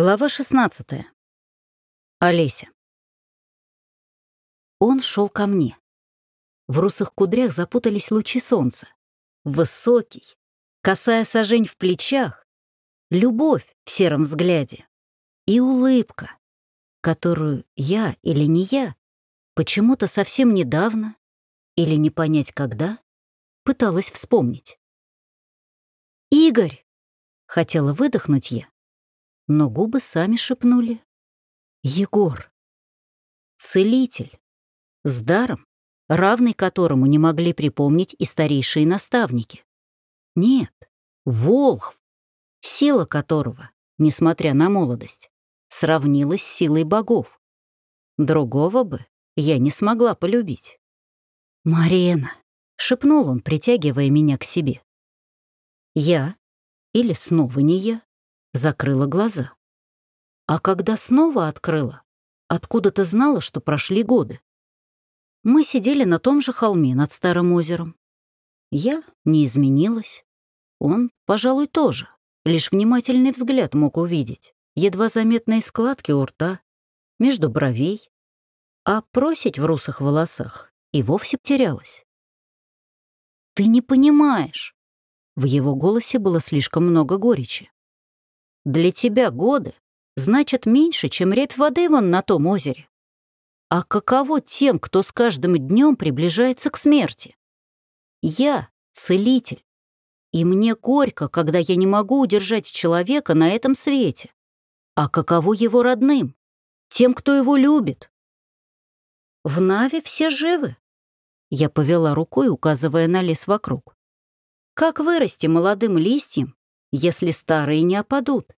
Глава 16. Олеся. Он шел ко мне. В русых кудрях запутались лучи солнца. Высокий, косая сажень в плечах, любовь в сером взгляде и улыбка, которую я или не я почему-то совсем недавно или не понять когда пыталась вспомнить. «Игорь!» — хотела выдохнуть я но губы сами шепнули. Егор. Целитель. С даром, равный которому не могли припомнить и старейшие наставники. Нет, Волхв, сила которого, несмотря на молодость, сравнилась с силой богов. Другого бы я не смогла полюбить. «Марена», — шепнул он, притягивая меня к себе. Я, или снова не я, закрыла глаза. А когда снова открыла, откуда-то знала, что прошли годы. Мы сидели на том же холме над Старым озером. Я не изменилась. Он, пожалуй, тоже. Лишь внимательный взгляд мог увидеть. Едва заметные складки у рта, между бровей. А просить в русых волосах и вовсе терялась. «Ты не понимаешь!» В его голосе было слишком много горечи. Для тебя годы значат меньше, чем рябь воды вон на том озере. А каково тем, кто с каждым днем приближается к смерти? Я — целитель. И мне горько, когда я не могу удержать человека на этом свете. А каково его родным? Тем, кто его любит? В Наве все живы. Я повела рукой, указывая на лес вокруг. Как вырасти молодым листьям, если старые не опадут?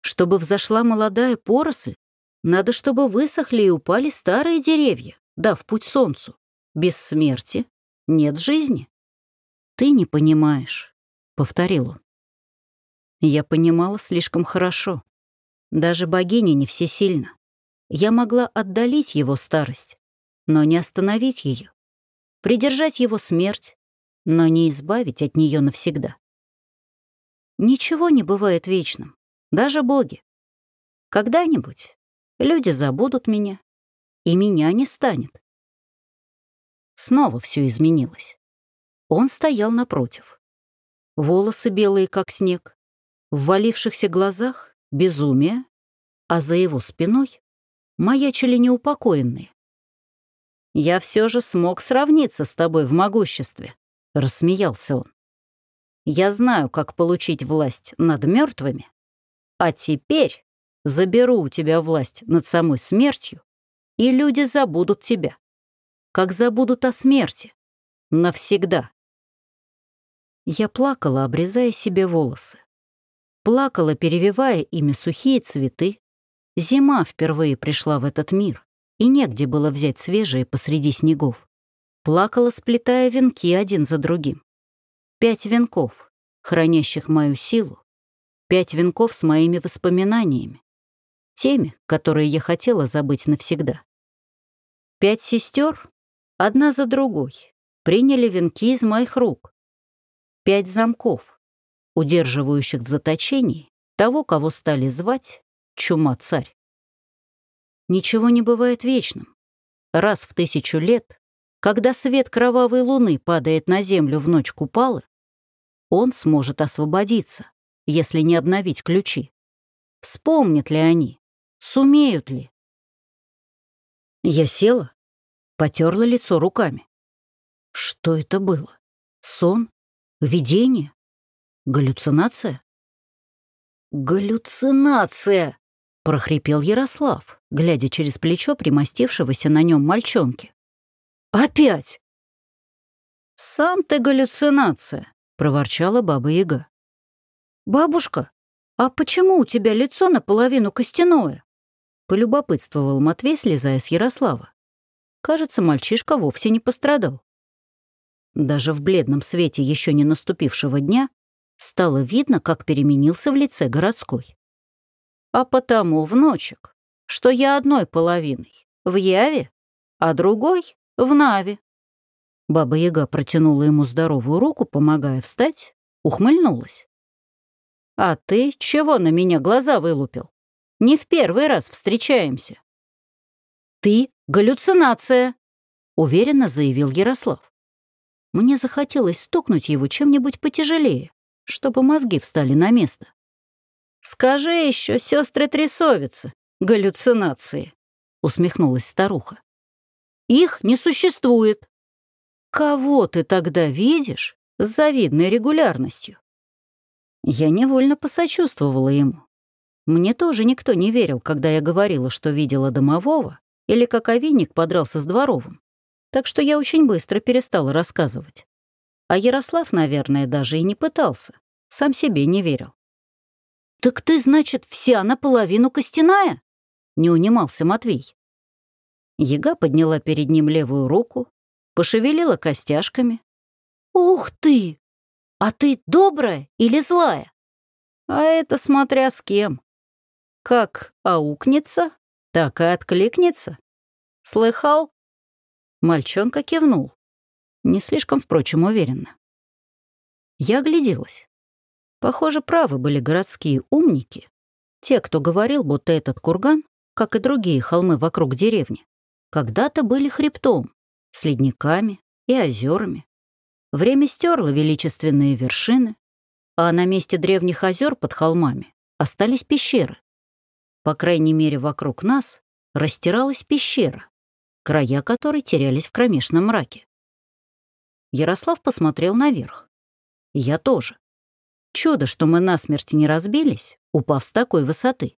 Чтобы взошла молодая поросль, надо, чтобы высохли и упали старые деревья, дав путь солнцу. Без смерти нет жизни. Ты не понимаешь, — повторил он. Я понимала слишком хорошо. Даже богиня не всесильна. Я могла отдалить его старость, но не остановить ее, придержать его смерть, но не избавить от нее навсегда. Ничего не бывает вечным даже боги. Когда-нибудь люди забудут меня, и меня не станет. Снова все изменилось. Он стоял напротив. Волосы белые, как снег, в валившихся глазах — безумие, а за его спиной маячили неупокоенные. «Я все же смог сравниться с тобой в могуществе», — рассмеялся он. «Я знаю, как получить власть над мертвыми а теперь заберу у тебя власть над самой смертью, и люди забудут тебя. Как забудут о смерти. Навсегда. Я плакала, обрезая себе волосы. Плакала, перевивая ими сухие цветы. Зима впервые пришла в этот мир, и негде было взять свежие посреди снегов. Плакала, сплетая венки один за другим. Пять венков, хранящих мою силу, Пять венков с моими воспоминаниями. Теми, которые я хотела забыть навсегда. Пять сестер, одна за другой, приняли венки из моих рук. Пять замков, удерживающих в заточении того, кого стали звать Чума-царь. Ничего не бывает вечным. Раз в тысячу лет, когда свет кровавой луны падает на землю в ночь купалы, он сможет освободиться, если не обновить ключи? Вспомнят ли они? Сумеют ли? Я села, потерла лицо руками. Что это было? Сон? Видение? Галлюцинация? «Галлюцинация!» — прохрипел Ярослав, глядя через плечо примостившегося на нем мальчонки. «Опять!» «Сам ты галлюцинация!» — проворчала Баба-Яга. «Бабушка, а почему у тебя лицо наполовину костяное?» — полюбопытствовал Матвей, слезая с Ярослава. Кажется, мальчишка вовсе не пострадал. Даже в бледном свете еще не наступившего дня стало видно, как переменился в лице городской. «А потому, внучек, что я одной половиной в Яве, а другой — в Наве». Баба-яга протянула ему здоровую руку, помогая встать, ухмыльнулась. «А ты чего на меня глаза вылупил?» Не в первый раз встречаемся». «Ты — галлюцинация», — уверенно заявил Ярослав. Мне захотелось стукнуть его чем-нибудь потяжелее, чтобы мозги встали на место. «Скажи еще, сестры трясовицы, галлюцинации», — усмехнулась старуха. «Их не существует». «Кого ты тогда видишь с завидной регулярностью?» Я невольно посочувствовала ему. Мне тоже никто не верил, когда я говорила, что видела домового или как овинник подрался с дворовым. Так что я очень быстро перестала рассказывать. А Ярослав, наверное, даже и не пытался. Сам себе не верил. «Так ты, значит, вся наполовину костяная?» — не унимался Матвей. Яга подняла перед ним левую руку, пошевелила костяшками. «Ух ты! А ты добрая или злая?» «А это смотря с кем. Как аукнется, так и откликнется. Слыхал?» Мальчонка кивнул. Не слишком, впрочем, уверенно. Я огляделась. Похоже, правы были городские умники, те, кто говорил, будто этот курган, как и другие холмы вокруг деревни, когда-то были хребтом, с ледниками и озерами. Время стерло величественные вершины, а на месте древних озер под холмами остались пещеры. По крайней мере, вокруг нас растиралась пещера, края которой терялись в кромешном мраке. Ярослав посмотрел наверх. Я тоже. Чудо, что мы насмерть не разбились, упав с такой высоты.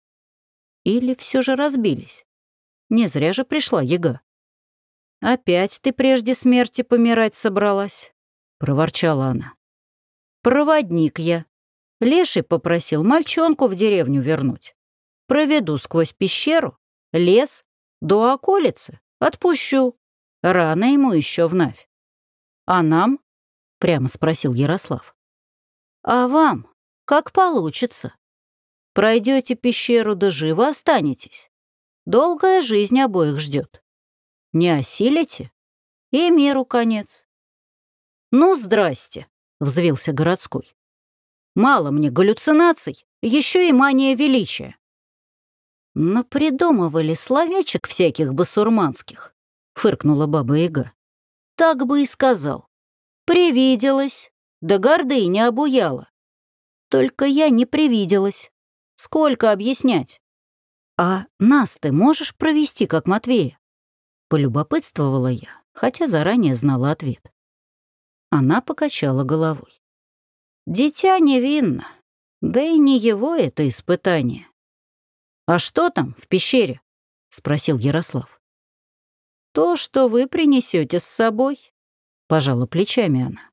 Или все же разбились. Не зря же пришла яга. «Опять ты прежде смерти помирать собралась», — проворчала она. «Проводник я. Леший попросил мальчонку в деревню вернуть. Проведу сквозь пещеру, лес, до околицы, отпущу. Рано ему еще вновь. А нам?» — прямо спросил Ярослав. А вам как получится. Пройдете пещеру да живо останетесь. Долгая жизнь обоих ждет. Не осилите, и миру конец. Ну, здрасте, взвился городской. Мало мне галлюцинаций, еще и мания величия. Но придумывали словечек всяких басурманских, фыркнула баба Яга. Так бы и сказал. Привиделась. Да гордыня обуяла. Только я не привиделась. Сколько объяснять? А нас ты можешь провести, как Матвея? Полюбопытствовала я, хотя заранее знала ответ. Она покачала головой. Дитя невинно, да и не его это испытание. «А что там в пещере?» — спросил Ярослав. «То, что вы принесете с собой», — пожала плечами она.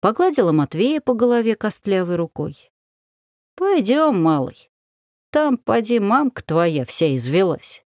Погладила Матвея по голове костлявой рукой. Пойдем, малый. Там, поди, мамка твоя вся извелась.